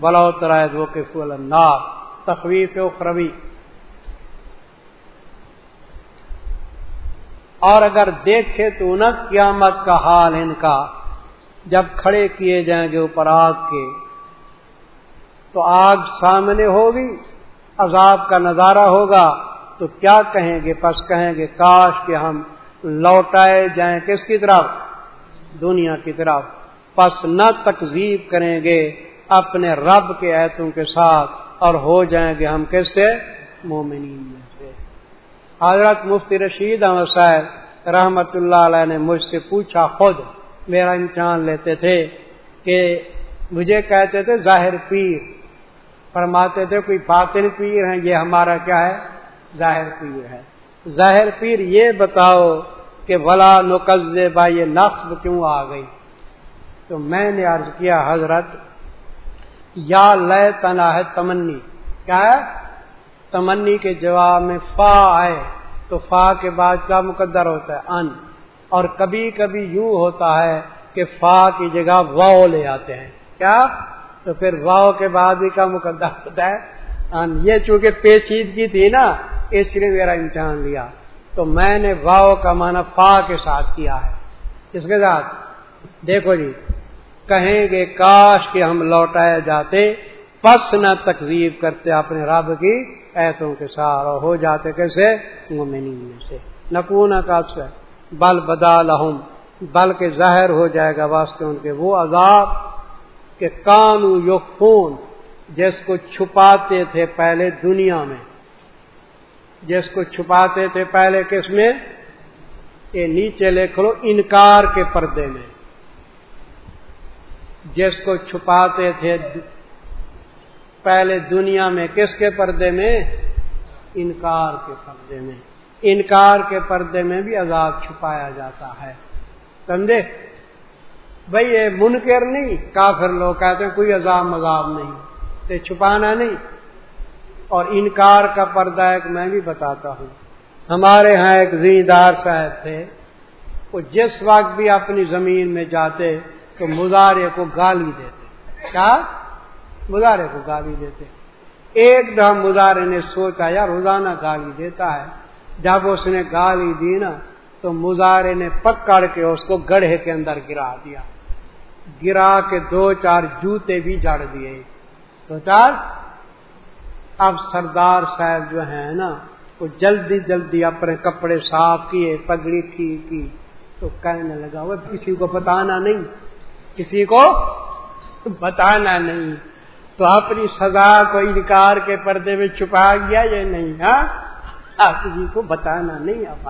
بلاؤ ترائے وہ کے فول النار تخویف اخروی اور اگر دیکھے تو نہ قیامت کا حال ان کا، جب کھڑے کیے جائیں گے اوپر آگ کے۔ تو آگ سامنے ہوگی، عذاب کا نظارہ ہوگا۔ تو کیا کہیں گے؟ پس کہیں گے، کاش کہ ہم لوٹائے جائیں کس کی طرف؟ دنیا کی طرف۔ پس نہ تکزیب کریں گے اپنے رب کے ایتوں کے ساتھ اور ہو جائیں گے ہم کس سے؟ مومنین میں سے۔ حضرت مفتی رشید احمد صاحب رحمت اللہ علیہ نے مجھ سے پوچھا، خود میرا امتحان لیتے تھے کہ مجھے کہتے تھے، ظاہر پیر۔ فرماتے تھے، کوئی باطن پیر ہیں، یہ ہمارا کیا ہے؟ ظاہر پیر ہے۔ ظاہر پیر یہ بتاؤ کہ بلا نقز با یہ نقص کیوں آ گئی؟ تو میں نے عرض کیا، حضرت یا لیے تنا ہے تمنی۔ کیا ہے؟ تمنی کے جواب میں فا آئے تو فا کے بعد کیا مقدر ہوتا ہے؟ ان۔ اور کبھی کبھی یوں ہوتا ہے کہ فا کی جگہ واؤ لے آتے ہیں۔ کیا؟ تو پھر واؤ کے بعد بھی کا مقدر ہوتا ہے؟ ان۔ یہ چونکہ پیچیدگی تھی نا، اس لیے میرا امتحان لیا۔ تو میں نے واؤ کا معنی فا کے ساتھ کیا ہے۔ اس کے ساتھ۔ دیکھو جی کہیں گے کاش کہ ہم لوٹائے جاتے، پس نہ تقریب کرتے اپنے رب کی ایتوں کے ساتھ اور ہو جاتے کیسے؟ مومنین میں سے۔ نکون کا بل بدا لہم۔ بلکہ ظاہر ہو جائے گا واسطے ان کے وہ عذاب کہ کانو یو خون جس کو چھپاتے تھے پہلے دنیا میں۔ جس کو چھپاتے تھے پہلے کس میں؟ یہ نیچے لکھ لو، انکار کے پردے میں۔ جس کو چھپاتے تھے پہلے دنیا میں کس کے پردے میں؟ انکار کے پردے میں۔ انکار کے پردے میں بھی عذاب چھپایا جاتا ہے۔ سمجھے؟ بھائی یہ منکر نہیں، کافر لوگ کہتے ہیں کوئی عذاب مذاب نہیں تو چھپانا نہیں۔ اور انکار کا پردہ ایک میں بھی بتاتا ہوں۔ ہمارے ہاں ایک زمیندار صاحب تھے، وہ جس وقت بھی اپنی زمین میں جاتے تو مظاہرے کو گالی دیتے کیا؟ مظاہرے کو گالی دیتے ایک دم مظاہرے نے سوچا یا روزانہ گالی دیتا ہے، جب اس نے گالی دی نا، تو مظاہرے نے پکڑ کے اس کو گڑھے کے اندر گرا دیا۔ گرا کے دو چار جوتے بھی جڑ دیے۔ دو چار، اب سردار صاحب جو ہیں نا، وہ جلدی جلدی اپنے کپڑے صاف کیے، پگڑی ٹھیک کی، تو کہنے لگا، وہ کسی کو بتانا نہیں۔ کسی کو بتانا نہیں۔ تو اپنی سزا کو انکار کے پردے میں چھپا گیا یہ نہیں ہاں؟ کسی کو بتانا نہیں اب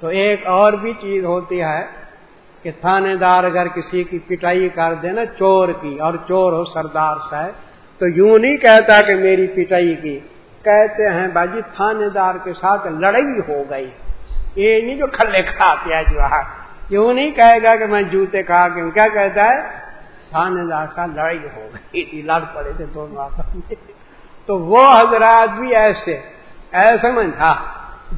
تو ایک اور بھی چیز ہوتی ہے کہ تھانے دار اگر کسی کی پٹائی کر دے نا چور کی، اور چور ہو سردار صاحب، تو یوں نہیں کہتا کہ میری پٹائی کی۔ کہتے ہیں، باجی تھانے دار کے ساتھ لڑائی ہو گئی۔ یہ نہیں جو کھلے کھاتے جو یوں نہیں کہے گا کہ میں جوتے کھا کے کیا کہتا ہے؟ تھانے کا لڑائی ہو گئی۔ لڑ پڑے تھے دونوں آپس میں۔ تو وہ حضرات بھی ایسے ایسے میں تھا۔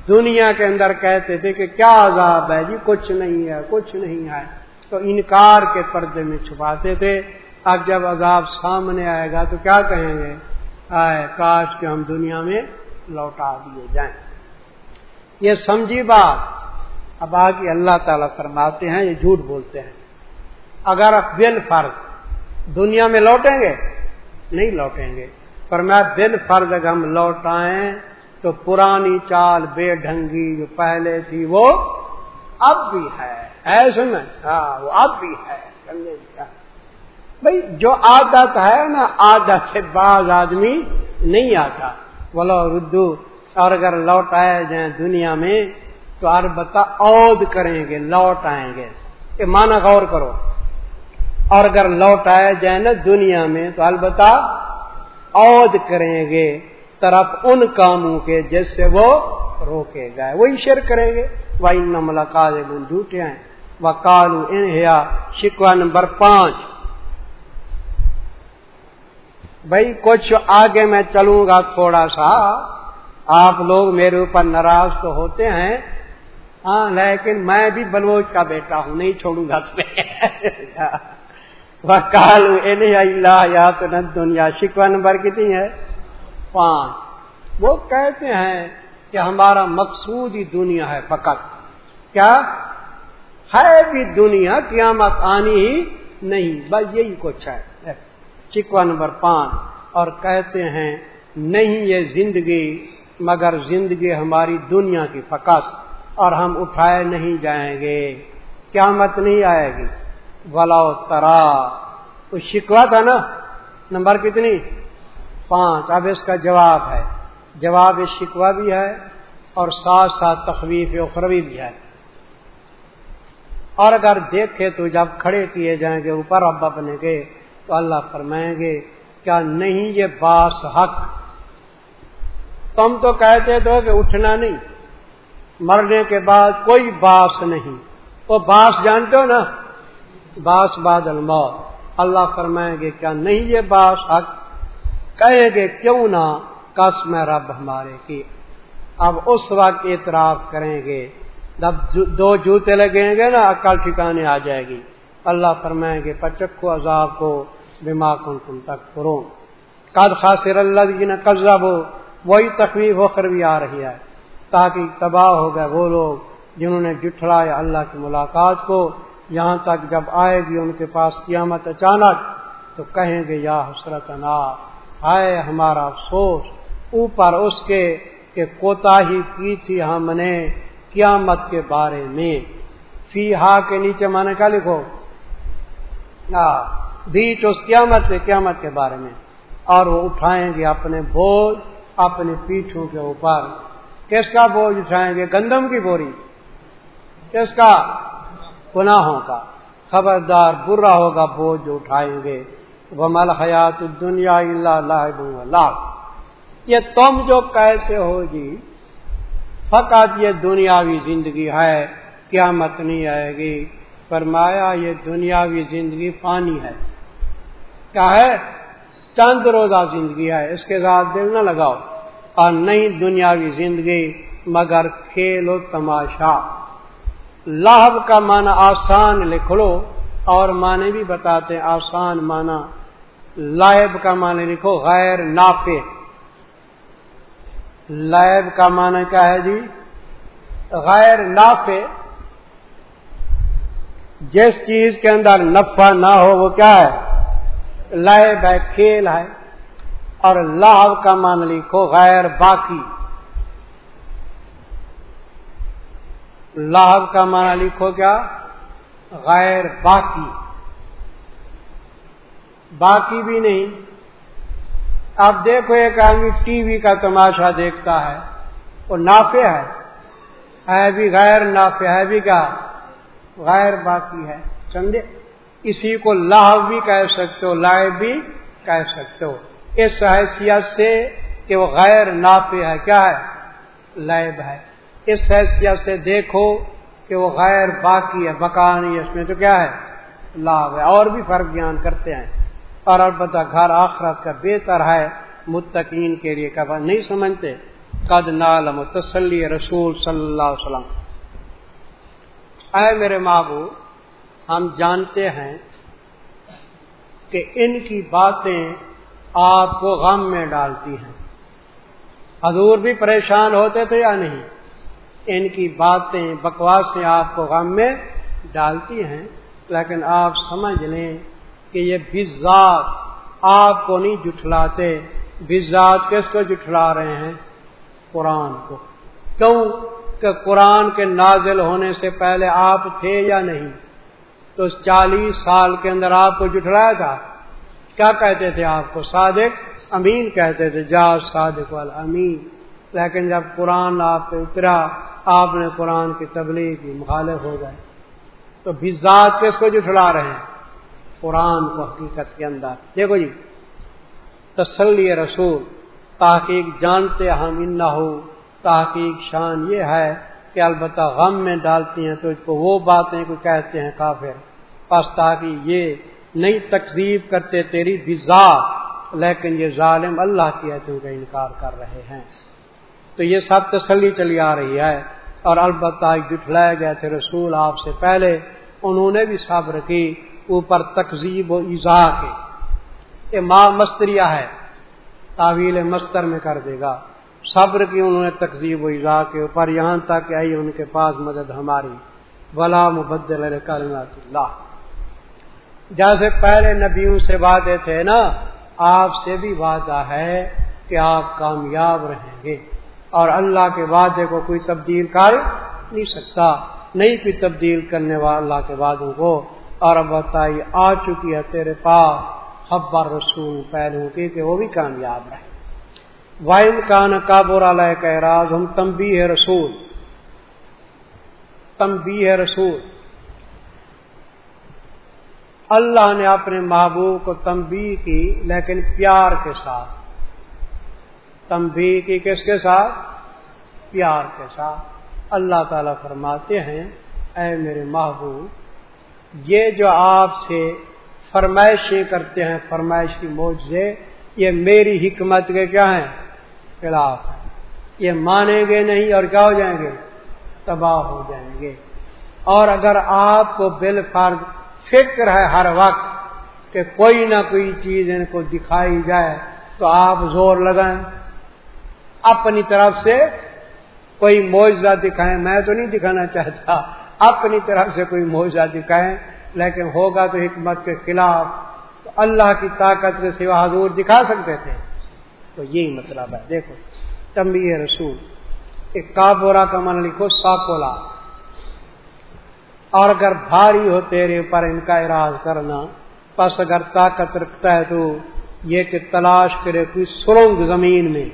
دنیا کے اندر کہتے تھے کہ کیا عذاب ہے؟ جی کچھ نہیں ہے، کچھ نہیں ہے۔ تو انکار کے پردے میں چھپاتے تھے۔ اب جب عذاب سامنے آئے گا تو کیا کہیں گے؟ آئے، کاش کہ ہم دنیا میں لوٹا دیے جائیں۔ یہ سمجھی بات۔ اب آگے اللہ تعالیٰ فرماتے ہیں، یہ جھوٹ بولتے ہیں۔ اگر بل فرض دنیا میں لوٹیں گے؟ نہیں لوٹیں گے۔ پر میں بل فرض اگر ہم لوٹائیں تو پرانی چال بے ڈھنگی جو پہلے تھی وہ اب بھی ہے۔ ایسے میں ہاں وہ اب بھی ہے۔ بھائی، جو عادت ہے نا، عادت سے بعض آدمی نہیں آتا۔ بولو ردو۔ اور اگر لوٹائے جائیں دنیا میں تو البتہ عود کریں گے، لوٹ آئیں گے۔ یہ مانا غور کرو۔ اور اگر لوٹ آئے جائیں نا دنیا میں، تو البتہ عود کریں گے طرف ان کاموں کے جس سے وہ روکے گئے وہی شیر کریں گے۔ وہ ان ملاقات جھوٹے ہیں۔ وہ کالو انہیا شکوا نمبر پانچ۔ بھائی کچھ آگے میں چلوں گا تھوڑا سا۔ آپ لوگ میرے اوپر ناراض تو ہوتے ہیں ہاں لیکن میں بھی بلوچ کا بیٹا ہوں، نہیں چھوڑوں گا تمہیں۔ کال اللہ، یا تو دنیا شکوا نمبر کتنی ہے؟ پانچ۔ وہ کہتے ہیں کہ ہمارا مقصود ہی دنیا ہے فقط۔ کیا؟ ہے بھی دنیا، قیامت آنی ہی نہیں، بس یہی کچھ ہے۔ چکوا نمبر پانچ۔ اور کہتے ہیں، نہیں، یہ زندگی، مگر زندگی ہماری دنیا کی فقط۔ اور ہم اٹھائے نہیں جائیں گے۔ قیامت نہیں آئے گی۔ ولا ترا۔ تو شکوا تھا نا۔ نمبر کتنی؟ پانچ۔ اب اس کا جواب ہے۔ جواب شکوا بھی ہے اور ساتھ ساتھ تخویف اخروی بھی ہے۔ اور اگر دیکھے تو جب کھڑے کیے جائیں گے اوپر ابا بنے گے تو اللہ فرمائیں گے، کیا نہیں یہ باس حق؟ تم تو کہتے تو کہ اٹھنا نہیں۔ مرنے کے بعد کوئی باس نہیں۔ وہ باس جانتے ہو نا؟ باس بادل موت اللہ فرمائیں گے، کیا نہیں یہ باس؟ حق۔ کہیں گے، کیوں نہ؟ کس میں رب ہمارے کی۔ اب اس وقت اعتراف کریں گے۔ جب دو جوتے لگیں گے نا عقل ٹھکانے آ جائے گی۔ اللہ فرمائیں گے، پچکو عذاب کو بیما کن تم تک کرو قد خاصر اللہ جی نے قبضہ ہو وہی تکلیف ہو کر بھی آ رہی ہے۔ تاکہ تباہ ہو گئے وہ لوگ جنہوں نے جٹھلایا اللہ کی ملاقات کو، یہاں تک جب آئے گی ان کے پاس قیامت اچانک تو کہیں گے، یا حسرت نا آئے ہمارا افسوس، اوپر اس کے کہ کوتا ہی کی تھی ہم نے قیامت کے بارے میں۔ فی ہا کے نیچے مانے کا لکھو؟ بیچ اس قیامت سے قیامت کے بارے میں۔ اور وہ اٹھائیں گے اپنے بوجھ، اپنے پیٹھوں کے اوپر۔ کس کا بوجھ اٹھائیں گے؟ گندم کی بوری۔ کس کا؟ گناہوں کا۔ خبردار برا ہوگا بوجھ جو اٹھائیں گے۔ وہ مل حیات دنیا اللہ یہ تم جو کیسے ہو جی فقط یہ دنیاوی زندگی ہے۔ قیامت نہیں آئے گی۔ فرمایا، یہ دنیاوی زندگی پانی ہے۔ کیا ہے؟ چند روزہ زندگی ہے۔ اس کے ساتھ دل نہ لگاؤ۔ اور نہیں دنیاوی زندگی مگر کھیل و تماشا۔ لاہب کا معنی آسان لکھ لو اور معنی بھی بتاتے آسان معنی۔ لائب کا معنی لکھو غیر نافع۔ لائب کا معنی کیا ہے جی؟ غیر نافع۔ جس چیز کے اندر نفع نہ ہو وہ کیا ہے؟ لائب ہے، کھیل ہے۔ اور لاو کا مان لکھو غیر باقی۔ لاہب کا معنی لکھو کیا؟ غیر باقی۔ باقی بھی نہیں۔ اب دیکھو ایک آدمی ٹی وی کا تماشا دیکھتا ہے، وہ نافع ہے۔ ہے بھی غیر نافع، ہے بھی کیا؟ غیر باقی ہے۔ سمجھے؟ اسی کو لاہ بھی کہہ سکتے ہو، لائب بھی کہہ سکتے ہو۔ اس حیثیت سے کہ وہ غیر نافع ہے۔ کیا ہے؟ لائب ہے۔ اس حیثیت سے دیکھو کہ وہ غیر باقی ہے بکا نہیں اس میں تو کیا ہے؟ لابھ ہے۔ اور بھی فرق بیان کرتے ہیں۔ اور البتہ گھر آخرت کا بہتر ہے، متقین کے لیے۔ کب نہیں سمجھتے؟ قد نالم تسلی رسول صلی اللہ علیہ وسلم۔ اے میرے مابو ہم جانتے ہیں کہ ان کی باتیں آپ کو غم میں ڈالتی ہیں۔ حضور بھی پریشان ہوتے تھے یا نہیں؟ ان کی باتیں بکواسیں آپ کو غم میں ڈالتی ہیں، لیکن آپ سمجھ لیں کہ یہ بزاد آپ کو نہیں جٹھلاتے۔ بزاد کس کو جٹھلا رہے ہیں؟ قرآن کو۔ کیوں کہ قرآن کے نازل ہونے سے پہلے آپ تھے یا نہیں؟ تو چالیس سال کے اندر آپ کو جٹھلایا تھا۔ کیا کہتے تھے آپ کو؟ صادق امین کہتے تھے جا صادق والا امین لیکن جب قرآن آپ پہ اترا، آپ نے قرآن کی تبلیغ کی مخالف ہو گئے۔ تو بزاد کس کو جٹھلا رہے ہیں۔ قرآن کو حقیقت کے اندر۔ دیکھو جی تسلی رسول، تحقیق جانتے ہم ان نہ ہو تحقیق شان یہ ہے کہ البتہ غم میں ڈالتی ہیں تو اس کو وہ باتیں کو کہتے ہیں کافر۔ پس تاکہ یہ نئی تقزیب کرتے تیری بزا لیکن یہ ظالم اللہ کی ایتوں کا انکار کر رہے ہیں۔ تو یہ سب تسلی چلی آ رہی ہے اور البتہ جٹھلائے گئے تھے رسول آپ سے پہلے، انہوں نے بھی صبر کی اوپر تقزیب و ایزا کے یہ ماں مستریا ہے، تعویل مستر میں کر دے گا۔ صبر کی انہوں نے تقزیب و ایزا کے اوپر، یہاں تک کہ آئی ان کے پاس مدد ہماری۔ ولا مبدل اللہ۔ جیسے پہلے نبیوں سے وعدے تھے نا، آپ سے بھی وعدہ ہے کہ آپ کامیاب رہیں گے۔ اور اللہ کے وعدے کو کوئی تبدیل کر نہیں سکتا۔ نہیں کوئی تبدیل کرنے والا اللہ کے وعدوں کو۔ اور اب بتائی، آ چکی ہے تیرے پاس۔ خبر رسول پہلو کی کہ وہ بھی کامیاب رہے۔ وائن کان کا برا کا راز ہم تمبی ہے رسول۔ تمبی ہے رسول۔ اللہ نے اپنے محبوب کو تمبی کی لیکن پیار کے ساتھ۔ تمبی کی کس کے ساتھ؟ پیار کے ساتھ۔ اللہ تعالی فرماتے ہیں، اے میرے محبوب، یہ جو آپ سے فرمائشیں کرتے ہیں فرمائشی موجے یہ میری حکمت کے کیا ہیں؟ خلاف ہیں۔ یہ مانیں گے نہیں اور کیا ہو جائیں گے، تباہ ہو جائیں گے۔ اور اگر آپ کو بال فرض فکر ہے ہر وقت کہ کوئی نہ کوئی چیز ان کو دکھائی جائے تو آپ زور لگائیں۔ اپنی طرف سے کوئی معاوضہ دکھائیں، میں تو نہیں دکھانا چاہتا۔ اپنی طرف سے کوئی معاوضہ دکھائیں، لیکن ہوگا تو حکمت کے خلاف۔ تو اللہ کی طاقت کے سوا حضور دکھا سکتے تھے۔ تو یہی مطلب ہے۔ دیکھو تمبی رسول، ایک کابورا کا من لکھو ساکولا اور اگر بھاری ہو تیرے اوپر ان کا اراض کرنا، پس اگر طاقت رکھتا ہے تو یہ کہ تلاش کرے کوئی سرنگ زمین میں۔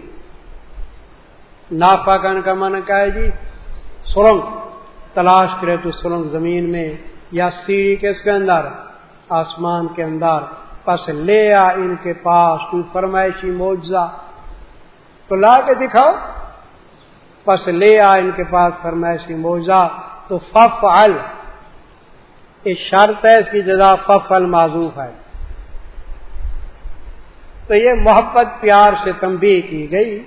نافا کا من کا ہے جی سرنگ۔ تلاش کرے تو سرنگ زمین میں یا سیڑھی کس کے اندر، آسمان کے اندر۔ پس لے آ ان کے پاس کوئی فرمائشی معجزہ۔ تو لا کے دکھاؤ۔ پس لے آ ان کے پاس فرمائشی معجزہ۔ تو فف یہ شرط ہے اس کی جزا فف المعذوف ہے۔ تو یہ محبت پیار سے تنبیہ کی گئی یعنی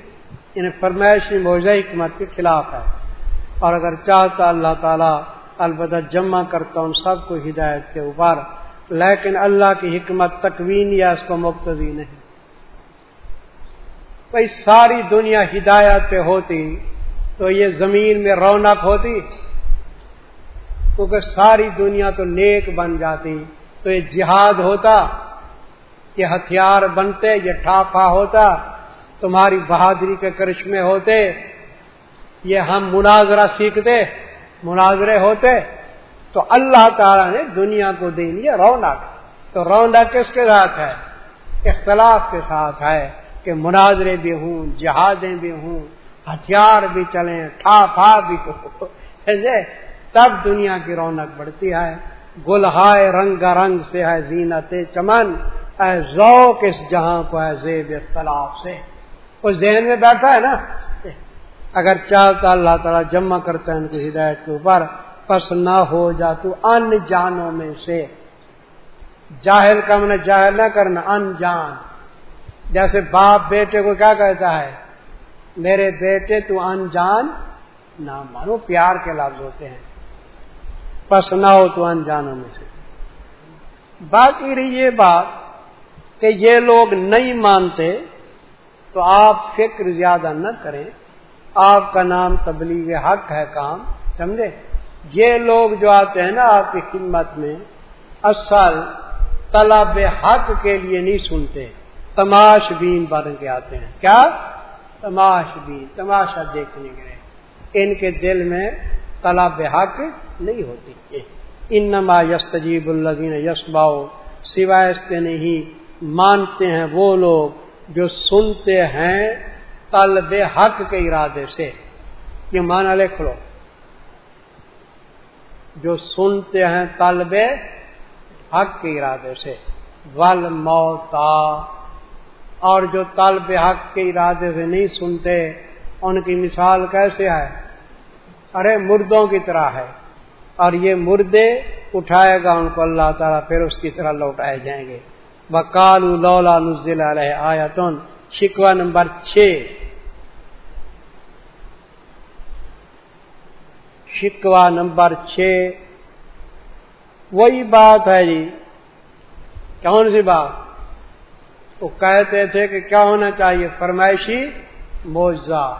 انہیں فرمائشی موضع حکمت کے خلاف ہے۔ اور اگر چاہتا اللہ تعالیٰ البتہ جمع کرتا ہوں سب کو ہدایت کے اوپر، لیکن اللہ کی حکمت تکوین یا اس کو مقتدی نہیں۔ بھائی، ساری دنیا ہدایت پہ ہوتی تو یہ زمین میں رونق ہوتی۔ کیونکہ ساری دنیا تو نیک بن جاتی۔ تو یہ جہاد ہوتا، یہ ہتھیار بنتے، یہ ٹھاپا ہوتا، تمہاری بہادری کے کرشمے ہوتے، یہ ہم مناظرہ سیکھتے، مناظرے ہوتے، تو اللہ تعالیٰ نے دنیا کو دے لیا رونق۔ تو رونق کس کے ساتھ ہے؟ اختلاف کے ساتھ ہے کہ مناظرے بھی ہوں، جہادیں بھی ہوں، ہتھیار بھی چلیں ٹھا بھی ہو۔ تب دنیا کی رونق بڑھتی ہے۔ گلہائے رنگ رنگ سے ہے زینت چمن۔ اے ذوق اس جہاں کو ہے زیب اختلاف سے۔ اس ذہن میں بیٹھا ہے نا۔ اگر چاہتا اللہ تعالیٰ جمع کرتا ہے ان کو ہدایت کے اوپر، پس نہ ہو جا تو ان جانوں میں سے۔ جاہل کا من جاہل نہ کرنا، ان جان۔ جیسے باپ بیٹے کو کیا کہتا ہے؟ میرے بیٹے تو ان جان نہ مانو، پیار کے لفظ ہوتے ہیں۔ پس نہ ہو تو انجانوں میں سے۔ باقی رہی یہ بات کہ یہ لوگ نہیں مانتے تو آپ فکر زیادہ نہ کریں۔ آپ کا نام تبلیغ حق ہے کام، سمجھے؟ یہ لوگ جو آتے ہیں نا آپ کی خدمت میں، اصل طلب حق کے لیے نہیں سنتے۔ تماش بین بن کے آتے ہیں۔ کیا؟ تماش بین، تماشا دیکھنے کے ان کے دل میں طلب حق نہیں ہوتی۔ انما یستجیب الزین یسباؤ سوائے اس کے نہیں، مانتے ہیں وہ لوگ جو سنتے ہیں طلب حق کے ارادے سے۔ یہ مانا لکھ لو۔ جو سنتے ہیں طلب حق کے ارادے سے۔ ول موتا اور جو طلب حق کے ارادے سے نہیں سنتے، ان کی مثال کیسے ہے؟ ارے مردوں کی طرح ہے۔ اور یہ مردے اٹھائے گا ان کو اللہ تعالیٰ، پھر اس کی طرح لوٹائے جائیں گے۔ بکال لولا نزل علیہ آیتن شکوا نمبر چھ۔ شکوا نمبر چھ۔ وہی بات ہے جی۔ کون سی بات؟ وہ کہتے تھے کہ کیا ہونا چاہیے؟ فرمائشی موضاء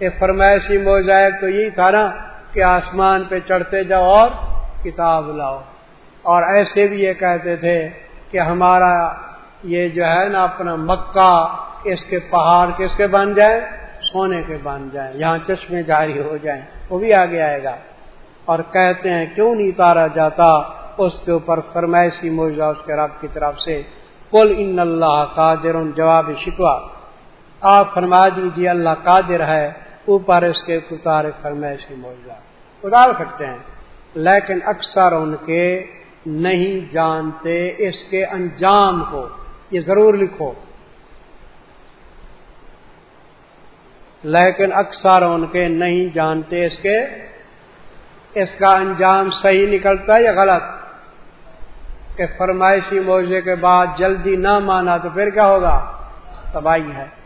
یہ فرمائشی موضاء تو یہی تھا نا۔ کہ آسمان پہ چڑھتے جاؤ اور کتاب لاؤ۔ اور ایسے بھی یہ کہتے تھے کہ ہمارا یہ جو ہے نا اپنا مکہ اس کے پہاڑ کس کے بن جائیں سونے کے بن جائیں یہاں چشمے جاری ہو جائیں۔ وہ بھی آگے آئے گا۔ اور کہتے ہیں کیوں نہیں اتارا جاتا؟ اس کے اوپر فرمائشی موجودہ اس کے رب کی طرف سے۔ کل ان اللہ قادر، جواب شکوا آپ فرما دیجیے اللہ قادر ہے۔ اوپر اس کے اتار فرمائشی موجودہ اتار سکتے ہیں، لیکن اکثر ان کے نہیں جانتے، اس کے انجام کو یہ ضرور لکھو۔ لیکن اکثر ان کے نہیں جانتے اس کے، اس کا انجام صحیح نکلتا ہے یا غلط؟ کہ فرمائشی موضے کے بعد جلدی نہ مانا تو پھر کیا ہوگا؟ تباہی ہے۔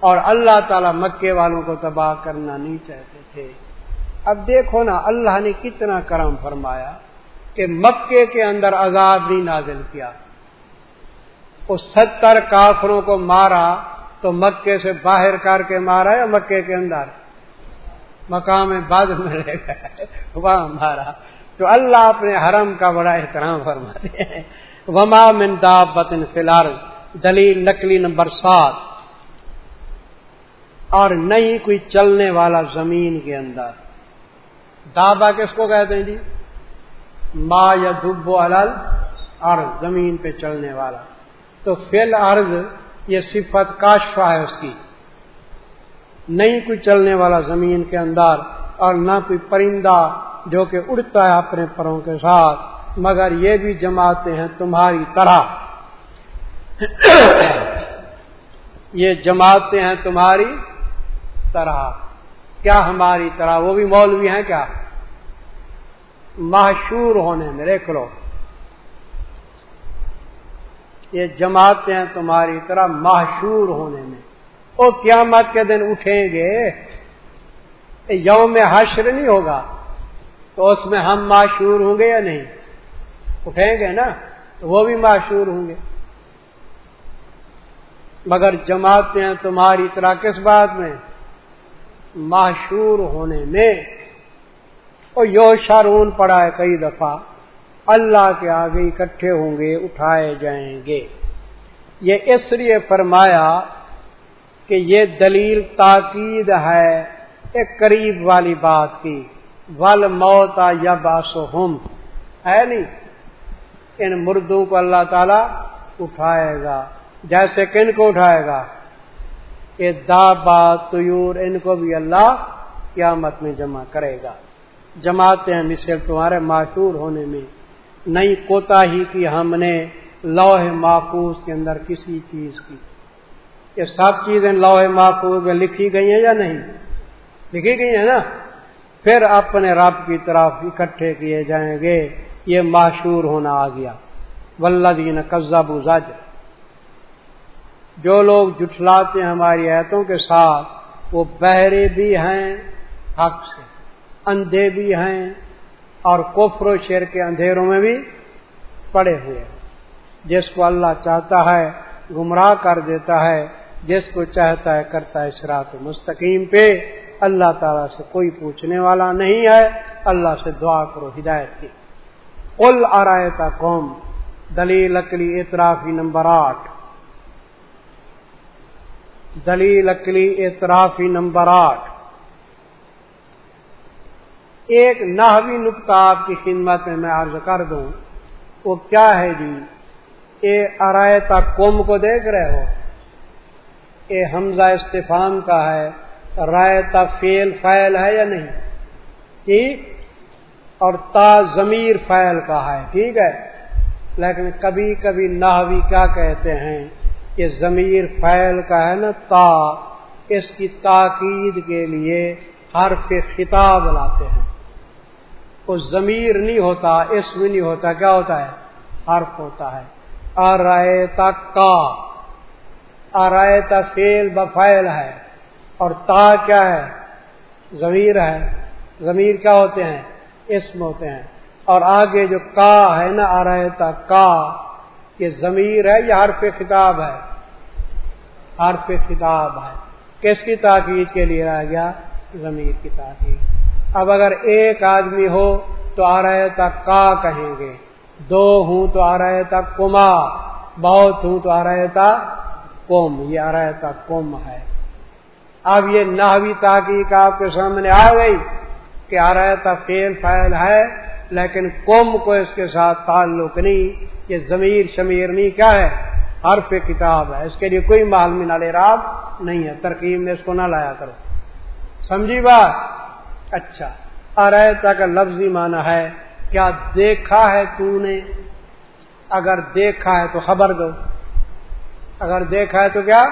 اور اللہ تعالی مکے والوں کو تباہ کرنا نہیں چاہتے تھے۔ اب دیکھو نا، اللہ نے کتنا کرم فرمایا کہ مکے کے اندر عذاب نہیں نازل کیا۔ اس ستر کافروں کو مارا تو مکے سے باہر کر کے مارا یا مکے کے اندر؟ مقام بعد میں رہ گئے وہاں مارا۔ تو اللہ اپنے حرم کا بڑا احترام فرماتے ہیں۔ وما من بطن فلار دلیل نقلی نمبر سات۔ اور نہیں کوئی چلنے والا زمین کے اندر۔ دابا کس کو کہتے ہیں جی؟ ما یا دب الل اور زمین پہ چلنے والا۔ تو فل عرض یہ صفت کاشفا ہے اس کی۔ نہیں کوئی چلنے والا زمین کے اندر اور نہ کوئی پرندہ جو کہ اڑتا ہے اپنے پروں کے ساتھ، مگر یہ بھی جماتے ہیں تمہاری طرح۔ یہ جماتے ہیں تمہاری طرح، کیا ہماری طرح؟ وہ بھی مولوی ہیں کیا؟ مشہور ہونے میں، دیکھ لو۔ یہ جماعتیں ہیں تمہاری طرح مشہور ہونے میں۔ وہ قیامت کے دن اٹھیں گے۔ یوم حشر نہیں ہوگا۔ تو اس میں ہم معشور ہوں گے یا نہیں؟ اٹھیں گے نا؟ تو وہ بھی معشور ہوں گے۔ مگر جماعتیں ہیں تمہاری طرح کس بات میں؟ معشور ہونے میں وہ یو شارون پڑا ہے کئی دفعہ، اللہ کے آگے اکٹھے ہوں گے، اٹھائے جائیں گے۔ یہ اس لیے فرمایا کہ یہ دلیل تاکید ہے ایک قریب والی بات کی۔ ول موت یا باسو ہم ہے نہیں؟ ان مردوں کو اللہ تعالی اٹھائے گا، جیسے کن کو اٹھائے گا۔ کہ دا بات تیور ان کو بھی اللہ قیامت میں جمع کرے گا۔ جماتے ہیں مثل تمہارے معشور ہونے میں نہیں کوتا ہی کی ہم نے لوہ محفوظ کے اندر کسی چیز کی۔ یہ سب چیزیں لوہ محفوظ میں لکھی گئی ہیں یا نہیں؟ لکھی گئی ہیں نا؟ پھر اپنے رب کی طرف اکٹھے کیے جائیں گے، یہ معشور ہونا آ گیا۔ ولدین قزب زج جو لوگ جٹلاتے ہیں ہماری ایتوں کے ساتھ، وہ بہرے بھی ہیں حق سے، اندھے بھی ہیں اور کفر و شیر کے اندھیروں میں بھی پڑے ہوئے ہیں۔ جس کو اللہ چاہتا ہے گمراہ کر دیتا ہے، جس کو چاہتا ہے کرتا ہے سرات مستقیم پہ، اللہ تعالیٰ سے کوئی پوچھنے والا نہیں ہے۔ اللہ سے دعا کرو ہدایت کی۔ کل آرائے قوم دلیل اکلی اطرافی نمبر آٹھ۔ دلیل اکلی اطرافی نمبر آٹھ۔ ایک نحوی نقطہ آپ کی خدمت میں میں عرض کر دوں، وہ کیا ہے جی؟ اے ارایتا قوم کو دیکھ رہے ہو؟ اے حمزہ استفام کا ہے رائتا فیل فائل ہے یا نہیں؟ ٹھیک؟ اور تا ضمیر فائل کا ہے، ٹھیک ہے؟ لیکن کبھی کبھی ناوی کیا کہتے ہیں؟ کہ ضمیر فائل کا ہے نا تا، اس کی تاکید کے لیے حرف خطاب لاتے ہیں۔ وہ ضمیر نہیں ہوتا اس میں نہیں ہوتا، کیا ہوتا ہے؟ حرف ہوتا ہے۔ ارائے کا ارائے فیل بفائل ہے۔ اور تا کیا ہے؟ ضمیر ہے۔ ضمیر کیا ہوتے ہیں؟ اسم ہوتے ہیں۔ اور آگے جو کا ہے نا آ رہے تھا کا، یہ ضمیر ہے یہ حرف خطاب ہے؟ حرف خطاب ہے۔ کس کی تاکید کے لیے آ گیا؟ ضمیر کی تاکید۔ اب اگر ایک آدمی ہو تو آ رہے تک کا کہیں گے؟ دو ہوں تو آ رہے تک کما، بہت ہوں تو آ رہے تھا کم۔ یہ آ رہا تھا کم ہے۔ اب یہ نہوی تاکیق آپ کے سامنے آ گئی کہ آ رہا تھا فیل فائل ہے، لیکن کم کو اس کے ساتھ تعلق نہیں، یہ ضمیر شمیر نہیں، کیا ہے؟ حرف کتاب ہے۔ اس کے لیے کوئی معلوم راب نہیں ہے۔ ترکیب میں اس کو نہ لایا کرو۔ سمجھی بات؟ اچھا۔ ارتا کا لفظی معنی ہے، کیا دیکھا ہے تو نے؟ اگر دیکھا ہے تو خبر دو۔ اگر دیکھا ہے تو کیا؟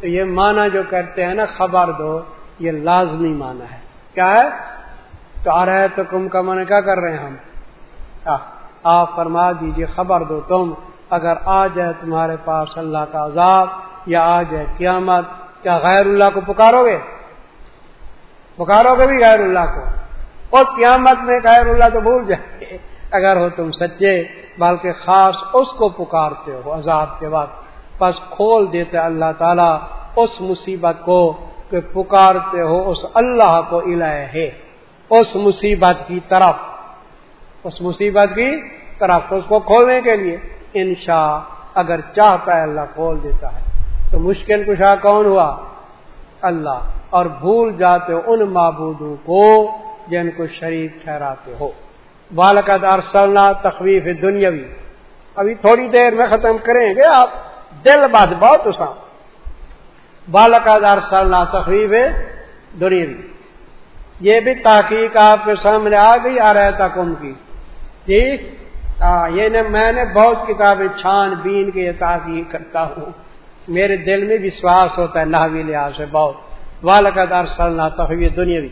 تو یہ معنی جو کرتے ہیں نا، خبر دو، یہ لازمی معنی ہے۔ کیا ہے؟ تو آ رہے تو کم کا من کیا کر رہے ہیں ہم؟ آپ فرما دیجیے، خبر دو تم۔ اگر آ جائے تمہارے پاس اللہ کا عذاب یا آ جائے قیامت، کیا غیر اللہ کو پکارو گے پکارو گے بھی غیر اللہ کو۔ اور قیامت میں غیر اللہ تو بھول جائے۔ اگر ہو تم سچے، بلکہ خاص اس کو پکارتے ہو عذاب کے وقت بس کھول دیتے اللہ تعالیٰ اس مصیبت کو کہ پکارتے ہو اس اللہ کو الہ ہے۔ اس مصیبت کی طرف۔ اس مصیبت کی طرف۔ اس کو کھولنے کے لیے۔ انشاء اگر چاہتا ہے اللہ کھول دیتا ہے تو مشکل کشا کون ہوا؟ اللہ اور بھول جاتے ہو ان معبودوں کو جن کو شریک ٹھہراتے ہو۔ بالکت ارسلنا تخویف دنیاوی ابھی تھوڑی دیر میں ختم کریں گے آپ۔ دل بات بہت اسا بالکت ارسلنا تخویف دنیاوی یہ بھی تحقیق آپ کے سامنے آ گئی آ رہا تھا کم کی۔ ٹھیک یہ یعنی نے میں نے بہت کتابیں چھان بین کے یہ تحقیق کرتا ہوں۔ میرے دل میں وشواس ہوتا ہے نہوی لحاظ سے بہت۔ والد ارسلنا تخوی دنیاوی۔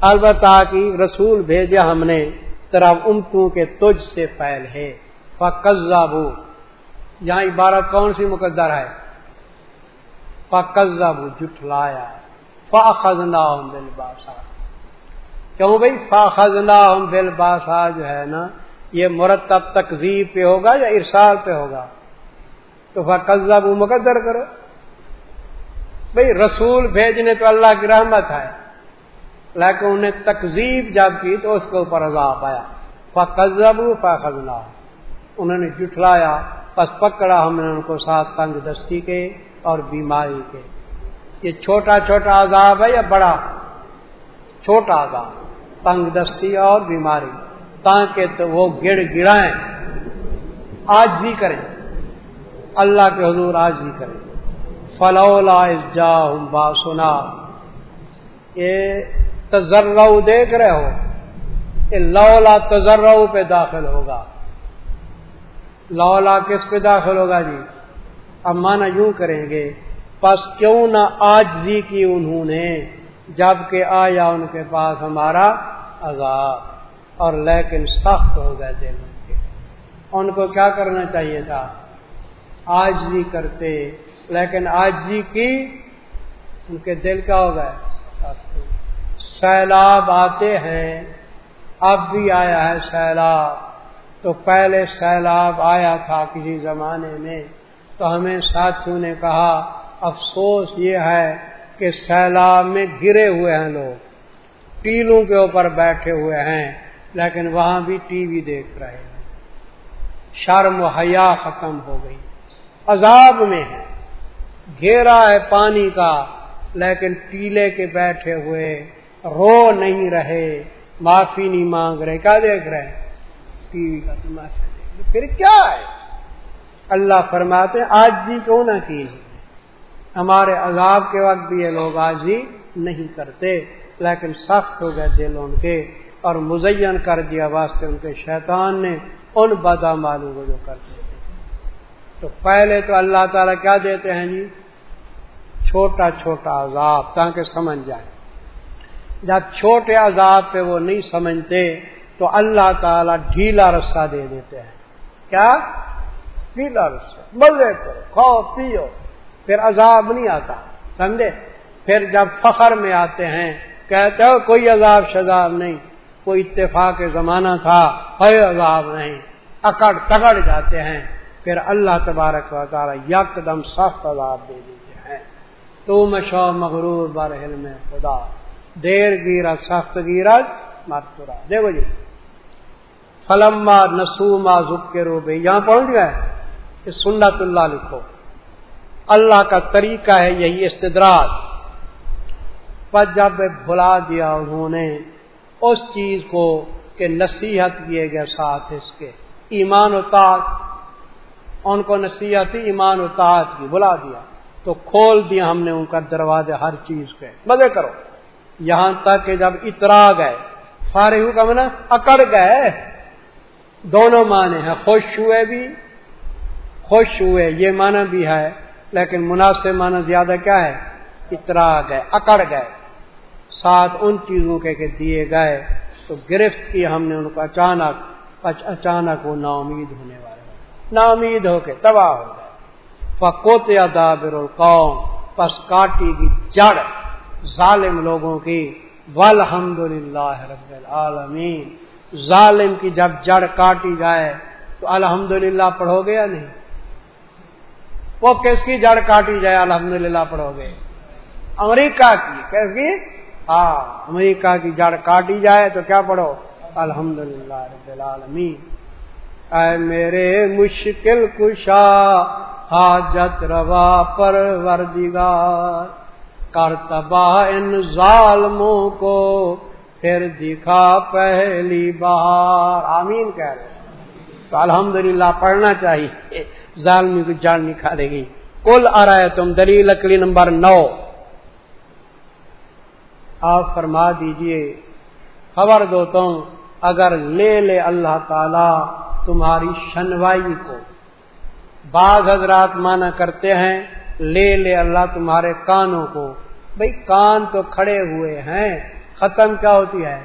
البتہ کی رسول بھیجا ہم نے طرف امتوں کے تجھ سے پہل ہے۔ فقزابو یہاں عبارت کون سی مقدر ہے؟ فقزابو جٹلایا فاخذنا بل باسا کیوں بھائی؟ فاخذنا بل باسا جو ہے نا یہ مرتب تقزیب پہ ہوگا یا ارسال پہ ہوگا؟ تو فقزابو مقدر کرو۔ بھائی رسول بھیجنے تو اللہ کی رحمت ہے۔ لیکن انہیں تکزیب جب کی تو اس کے اوپر عذاب آیا۔ فقزب فضلہ انہوں نے جٹلایا بس پکڑا ہم نے ان کو ساتھ تنگ دستی کے اور بیماری کے۔ یہ چھوٹا چھوٹا عذاب ہے یا بڑا؟ چھوٹا عذاب۔ تنگ دستی اور بیماری۔ تاکہ تو وہ گڑ گڑائیں۔ آج بھی کریں۔ اللہ کے حضور آج بھی کریں۔ فلولا جا با سنا یہ تجرو دیکھ رہے ہو کہ لولا تجرو پہ داخل ہوگا۔ لولا کس پہ داخل ہوگا جی؟ اب مانا یوں کریں گے، پس کیوں نہ آج جی کی انہوں نے جبکہ آیا ان کے پاس ہمارا عذاب۔ اور لیکن سخت ہو گئے دل ان کے۔ ان کو کیا کرنا چاہیے تھا؟ آج جی کرتے۔ لیکن آج جی کی ان کے دل کا ہو گئے۔ سیلاب آتے ہیں۔ اب بھی آیا ہے سیلاب۔ تو پہلے سیلاب آیا تھا کسی زمانے میں۔ تو ہمیں ساتھیوں نے کہا، افسوس یہ ہے کہ سیلاب میں گرے ہوئے ہیں لوگ۔ ٹیلوں کے اوپر بیٹھے ہوئے ہیں۔ لیکن وہاں بھی ٹی وی دیکھ رہے ہیں۔ شرم و حیا ختم ہو گئی۔ عذاب میں ہے گھیرا ہے پانی کا، لیکن ٹیلے کے بیٹھے ہوئے رو نہیں رہے۔ معافی نہیں مانگ رہے۔ کیا دیکھ رہے ٹی وی کا تماشا دیکھ پھر کیا ہے؟ اللہ فرماتے آج جی کیوں نہ کی؟ ہمارے عذاب کے وقت بھی یہ لوگ آج جی نہیں کرتے، لیکن سخت ہو گئے دل ان کے۔ اور مزین کر دیا واسطے ان کے شیطان نے ان بدامالوں کو جو کرتے تھے۔ تو پہلے تو اللہ تعالیٰ کیا دیتے ہیں جی؟ چھوٹا چھوٹا عذاب، تاکہ سمجھ جائیں۔ جب چھوٹے عذاب پہ وہ نہیں سمجھتے، تو اللہ تعالیٰ ڈھیلا رسہ دے دیتے ہیں۔ کیا؟ ڈھیلا رسہ۔ مزے کرو، کھاؤ، پیو۔ پھر عذاب نہیں آتا، سمجھے؟ پھر جب فخر میں آتے ہیں، کہتے ہو کوئی عذاب شذاب نہیں۔ کوئی اتفاق زمانہ تھا، کوئی عذاب نہیں۔ اکڑ تکڑ جاتے ہیں۔ پھر اللہ تبارک و تعالی یک دم سخت عذاب دے دیتے ہیں۔ تو مشو مغرور بر علم خدا۔ دیر گیرت، سخت گیرت مرتورا دیکھو جی۔ فلما نسوما ذکر رو بھائی یہاں پہنچ گئے سنت اللہ لکھو۔ اللہ کا طریقہ ہے یہی استدراج۔ پر جب بھلا دیا انہوں نے۔ اس چیز کو کہ نصیحت کیے گئے ساتھ اس کے۔ ایمان و تاج ان کو نصیحت ہی ایمان و تاج کی بلا دیا۔ تو کھول دیا ہم نے ان کا دروازے ہر چیز کے۔ مزے کرو۔ یہاں تک کہ جب اترا گئے فارغ کا منا اکڑ گئے۔ دونوں معنی ہیں۔ خوش ہوئے بھی، خوش ہوئے، یہ معنی بھی ہے۔ لیکن مناسب معنی زیادہ کیا ہے؟ اترا گئے، اکڑ گئے۔ ساتھ ان چیزوں کے کہ دیے گئے، تو گرفت کی ہم نے ان کو اچانک اچانک وہ نا امید ہونے والے نا امید ہو کے تباہ ہو گئے۔ فکوت دابر القوم، پس کاٹی کی جڑ ظالم لوگوں کی۔ والحمد للہ رب العالمین ظالم کی جب جڑ کاٹی جائے، تو الحمد للہ پڑھو گے یا نہیں؟ وہ کس کی جڑ کاٹی جائے؟ الحمد للہ پڑھو گے۔ امریکہ کی کیس کی ہاں امریکہ کی جڑ کاٹی جائے تو کیا پڑھو؟ الحمد للہ رب العالمین۔ اے میرے مشکل کشا، حاجت روا پر وردگار کر تباہ ان ظالموں کو، پھر دکھا پہلی بار۔ آمین کہہ رہے تو الحمدللہ پڑھنا چاہیے۔ ظالمی کو جان نکالے گی کل آ رہا ہے تم دلیل لکڑی نمبر نو۔ آپ فرما دیجیے خبر دو تم اگر لے لے اللہ تعالی تمہاری شنوائی کو۔ بعض حضرات مانا کرتے ہیں، لے لے اللہ تمہارے کانوں کو۔ بھئی کان تو کھڑے ہوئے ہیں، ختم کیا ہوتی ہے؟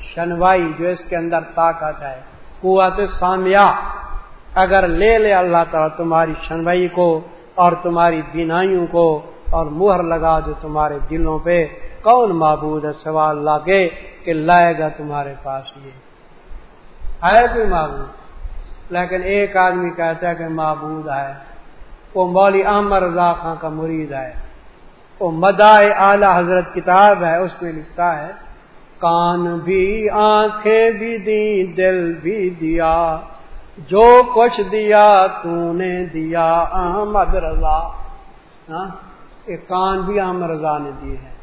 شنوائی جو اس کے اندر طاقت ہے قوت سامیہ۔ اگر لے لے اللہ تعالیٰ تمہاری شنوائی کو اور تمہاری بینائیوں کو اور مہر لگا دے تمہارے دلوں پہ۔ کون معبود ہے سوال لا کے کہ لائے گا تمہارے پاس یہ۔ ہے کوئی معبود؟ لیکن ایک آدمی کہتا ہے کہ معبود ہے۔ وہ مولی احمد رضا خان کا مرید ہے۔ وہ مدائے اعلی حضرت کتاب ہے، اس میں لکھتا ہے، کان بھی، آنکھیں بھی دی، دل بھی دیا۔ جو کچھ دیا، تو نے دیا احمد رضا۔ ہاں؟ کان بھی احمد رضا نے دی ہے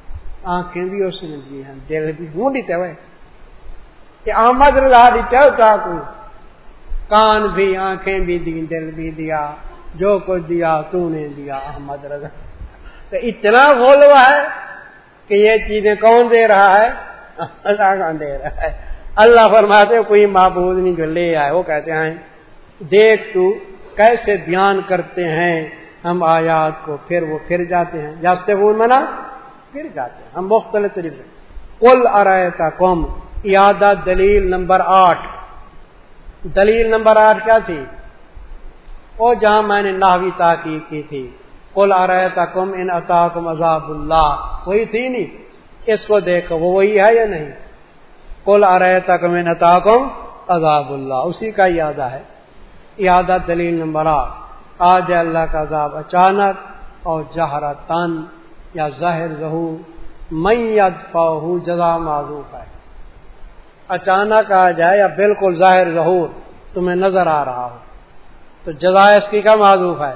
آنکھیں بھی اس نے دی ہیں، دل بھی ہوں دیتے ہوئے۔ کہ احمد رضا دیتے ہو کیا کو۔ کان بھی، آنکھیں بھی دی، دل بھی دیا۔ جو کچھ دیا تو نے دیا احمد رضا۔ تو اتنا بولوا ہے کہ یہ چیزیں کون دے رہا ہے؟ اللہ کون دے رہا ہے۔ اللہ فرماتے کوئی معبود نہیں جو لے آئے، وہ کہتے ہیں، دیکھ تو کیسے بیان کرتے ہیں۔ ہم آیات کو پھر وہ پھر جاتے ہیں۔ جاستے وہ منا؟ پھر جاتے ہیں۔ ہم مختلف طریقے کل ارائے قوم یادہ دلیل نمبر آٹھ۔ دلیل نمبر آٹھ کیا تھی؟ وہ جہاں میں نے ناوی تاکید کی تھی۔ کل ارائے کم ان کم عذاب اللہ۔ وہی تھی نہیں۔ اس کو دیکھو، وہ وہی ہے یا نہیں؟ کل ارائے کم ان کم عذاب اللہ۔ اسی کا یادہ ہے۔ یادہ دلیل نمبر آٹھ۔ آج اللہ کا عذاب اچانک اور جہرا تن یا ظاہر ظہور میں ید فاہو جزا معذوف ہے۔ اچانک آ جائے یا بالکل ظاہر ظہور، تمہیں نظر آ رہا ہو۔ تو جزا اس کی کا معذوف ہے؟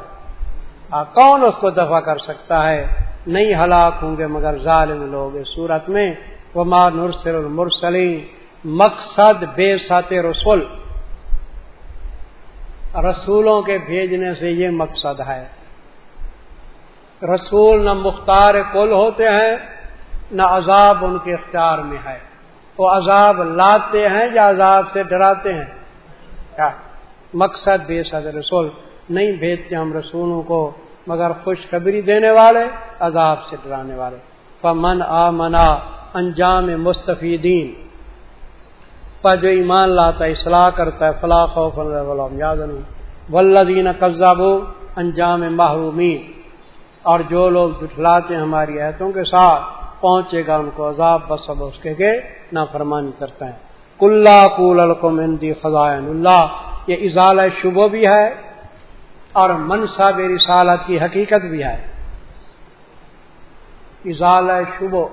آ، کون اس کو دفع کر سکتا ہے؟ نہیں ہلاک ہوں گے مگر ظالم لوگ اس صورت میں۔ وہ مار نرسل المرسلی مقصد بے سات رسول۔ رسولوں کے بھیجنے سے یہ مقصد ہے۔ رسول نہ مختار کل ہوتے ہیں، نہ عذاب ان کے اختیار میں ہے۔ وہ عذاب لاتے ہیں یا عذاب سے ڈراتے ہیں؟ کیا؟ مقصد بے صد رسول نہیں بھیجتے ہم رسولوں کو، مگر خوشخبری دینے والے، عذاب سے ڈرانے والے۔ فمن آ منا انجام مستفیدین۔ پر جو ایمان لاتا ہے، اصلاح کرتا ہے فلاح خوف یاد ولدین قبضہ انجام محرومین۔ اور جو لوگ جٹلاتے ہیں ہماری ایتوں کے ساتھ، پہنچے گا ان کو عذاب، بس اب اس کے نہ فرمانی کرتے ہیں کلّا کول القم اندی خزائن اللہ۔ یہ اضال شبہ بھی ہے اور منصب رسالت کی حقیقت بھی ہے۔ ازال شبو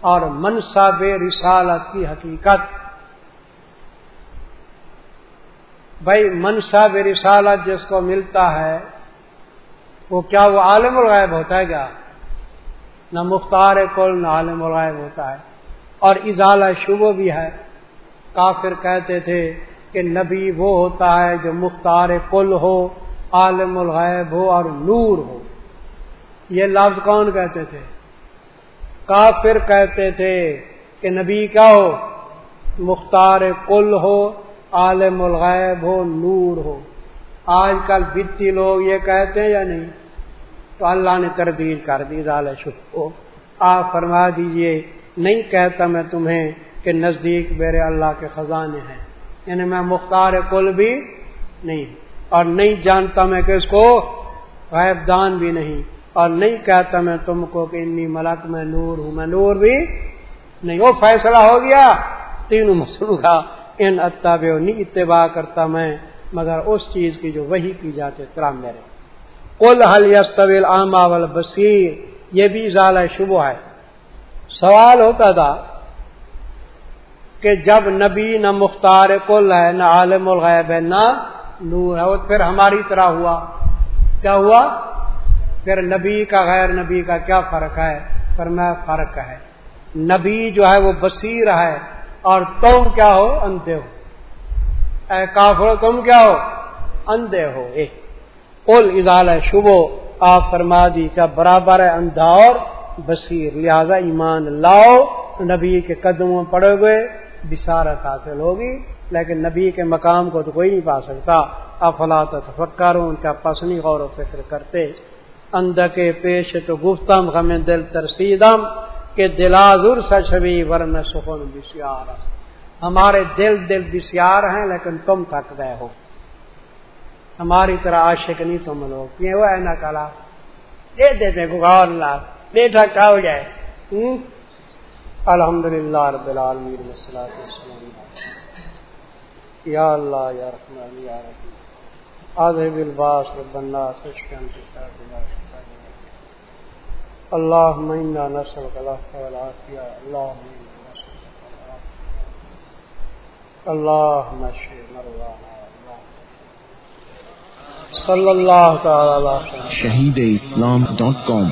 اور منصب رسالت کی حقیقت۔ بھائی منصب رسالت جس کو ملتا ہے، وہ کیا وہ عالم الغائب ہوتا ہے کیا؟ نہ مختار کل، نہ عالم الغائب ہوتا ہے۔ اور ازالہ شبو بھی ہے۔ کافر کہتے تھے کہ نبی وہ ہوتا ہے جو مختار کل ہو، عالم الغیب ہو اور نور ہو۔ یہ لفظ کون کہتے تھے؟ کافر کہتے تھے کہ نبی کیا ہو؟ مختار کل ہو عالم الغیب ہو، نور ہو۔ آج کل بتی لوگ یہ کہتے ہیں یا نہیں؟ تو اللہ نے تردید کر دی ظال شف کو آپ فرما دیجیے، نہیں کہتا میں تمہیں کہ نزدیک میرے اللہ کے خزانے ہیں۔ یعنی میں مختار کل بھی نہیں، اور نہیں جانتا میں کہ اس کو غیب دان بھی نہیں۔ اور نہیں کہتا میں تم کو کہ انی ملک، میں نور ہوں، میں نور بھی نہیں۔ وہ فیصلہ ہو گیا، تینوں مسلو کا ان اتب نہیں اتباع کرتا میں، مگر اس چیز کی جو وہی کی جاتے ترا میرے۔ کل حل یس طویل عامہ بصیر یہ بھی ضال شبہ ہے۔ سوال ہوتا تھا کہ جب نبی نہ مختار کل ہے، نہ عالم الغیب ہے، نہ نور ہے، وہ پھر ہماری طرح ہوا۔ کیا ہوا؟ پھر نبی کا غیر نبی کا کیا فرق ہے؟ پر میں فرق ہے۔ نبی جو ہے، وہ بصیر ہے۔ اور تم کیا ہو؟ اندھے ہو۔ اے کافر، تم کیا ہو؟ اندھے ہو۔ کل ازال شبو۔ آپ فرما دی کیا برابر ہے اندھا اور بصیر۔ لہذا ایمان لاؤ۔ نبی کے قدموں پڑے ہوئے بشارت حاصل ہوگی، لیکن نبی کے مقام کو تو کوئی نہیں پا سکتا۔ افلا تفکر ان کا پسنی غور و فکر کرتے۔ اندر کے پیش تو گفتم، غم دل ترسیدم۔ کہ دلازر سچوی ورن سکون بسیار ہمارے دل دل بسیار ہیں لیکن تم تھک گئے ہو۔ ہماری طرح عاشق نہیں تم لوگ۔ یہ وہ ہے نا کلا۔ دے دیتے گار لاکھ دے ٹھکا ہو جائے۔ الحمد للہ رب العالمین یا اللہ، یا رحمان یا رحیم۔ آدھے بالباس رب الناس اشکن اللہ مہینہ نسل اللہ اللہ صلی اللہ تعالی شہید اسلام ڈاٹ کام.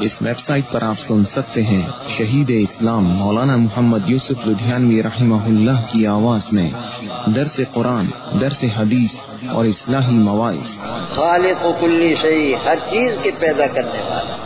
اس ویب سائٹ پر آپ سن سکتے ہیں شہید اسلام مولانا محمد یوسف لدھیانوی رحمہ اللہ کی آواز میں درس قرآن درس حدیث اور اصلاحی مواعث. خالق و کلی شہی ہر چیز کے پیدا کرنے والا